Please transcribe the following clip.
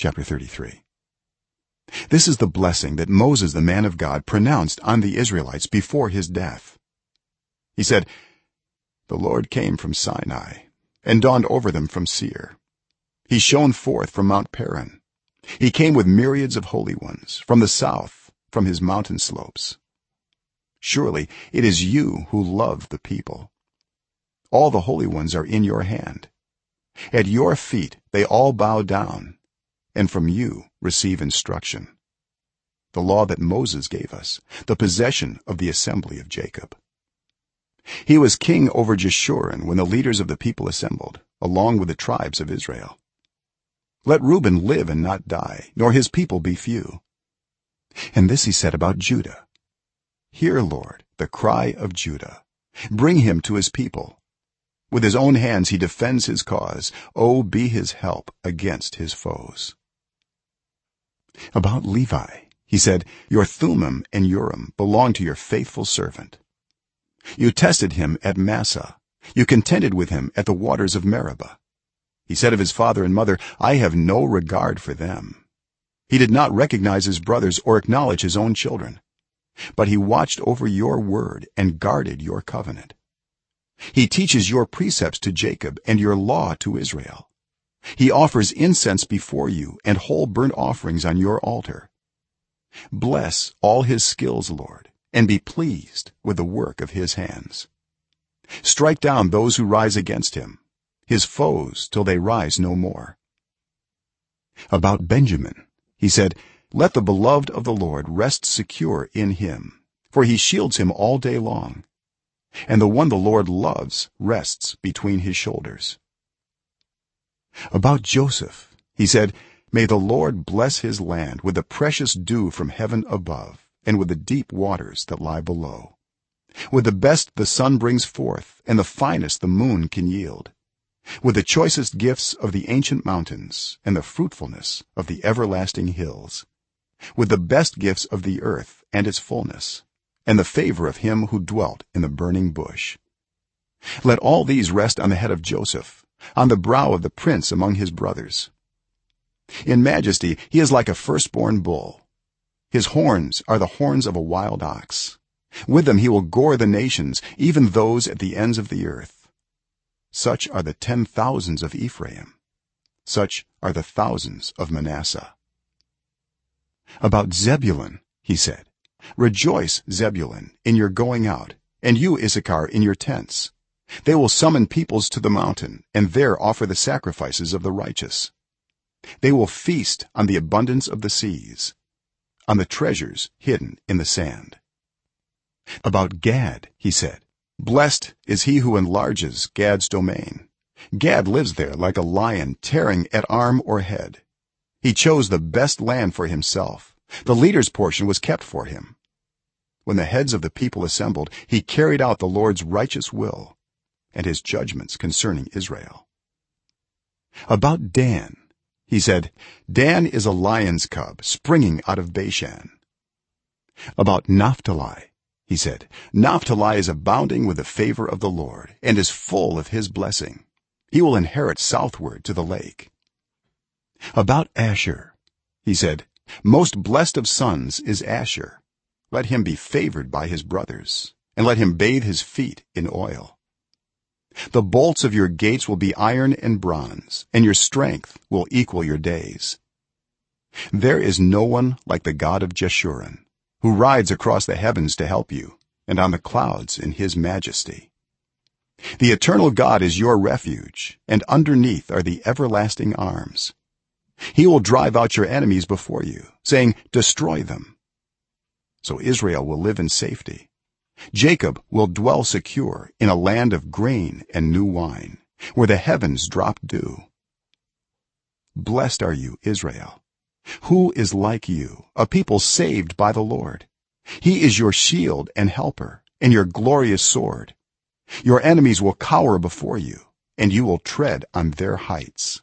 chapter 33 this is the blessing that moses the man of god pronounced on the israelites before his death. He said the lord came from sinai and dawned over them from seir. He shone forth from mount paran. He came with myriads of holy ones from the south from his mountain slopes. Surely it is you who love the people. All the holy ones are in your hand. At your feet they all bow down and from you receive instruction. The law that moses gave us the possession of the assembly of jacob. He was king over jeshurun when the leaders of the people assembled along with the tribes of israel. Let reuben live and not die nor his people be few. And this he said about judah. Hear lord the cry of judah. Bring him to his people. With his own hands he defends his cause. Oh be his help against his foes about levi. He said your thummim and urim belong to your faithful servant. You tested him at massah. You contended with him at the waters of meribah. He said of his father and mother i have no regard for them he did not recognize his brothers or acknowledge his own children. But he watched over your word and guarded your covenant. He teaches your precepts to jacob and your law to israel he offers incense before you and whole burnt offerings on your altar. Bless all his skills lord and be pleased with the work of his hands. Strike down those who rise against him his foes till they rise no more. About benjamin he said let the beloved of the lord rest secure in him for he shields him all day long and the one the lord loves rests between his shoulders about joseph. He said may the lord bless his land with the precious dew from heaven above and with the deep waters that lie below. With the best the sun brings forth and the finest the moon can yield. With the choicest gifts of the ancient mountains and the fruitfulness of the everlasting hills. With the best gifts of the earth and its fullness and the favor of him who dwelt in the burning bush. Let all these rest on the head of joseph on the brow of the prince among his brothers. In majesty he is like a firstborn bull. His horns are the horns of a wild ox. With them he will gore the nations even those at the ends of the earth. Such are the 10 thousands of ephraim. Such are the thousands of manasseh. About zebulun he said rejoice zebulun in your going out and you issachar in your tents they will summon peoples to the mountain and there offer the sacrifices of the righteous. They will feast on the abundance of the seas on the treasures hidden in the sand. About gad he said blessed is he who enlarges gad's domain. Gad lives there like a lion tearing at arm or head. He chose the best land for himself. The leader's portion was kept for him. When the heads of the people assembled he carried out the lord's righteous will and his judgments concerning israel. About dan he said dan is a lion's cub springing out of bashan. About naphtali he said naphtali is abounding with the favor of the lord and is full of his blessing. He will inherit southward to the lake. About asher he said most blessed of sons is asher. Let him be favored by his brothers and let him bathe his feet in oil the bolts of your gates will be iron and bronze and your strength will equal your days. There is no one like the god of jeshurun who rides across the heavens to help you and on the clouds in his majesty. The eternal god is your refuge and underneath are the everlasting arms. He will drive out your enemies before you saying destroy them. So israel will live in safety jacob will dwell secure in a land of grain and new wine where the heavens drop dew. Blessed are you israel. Who is like you a people saved by the lord? He is your shield and helper and your glorious sword. Your enemies will cower before you and you will tread on their heights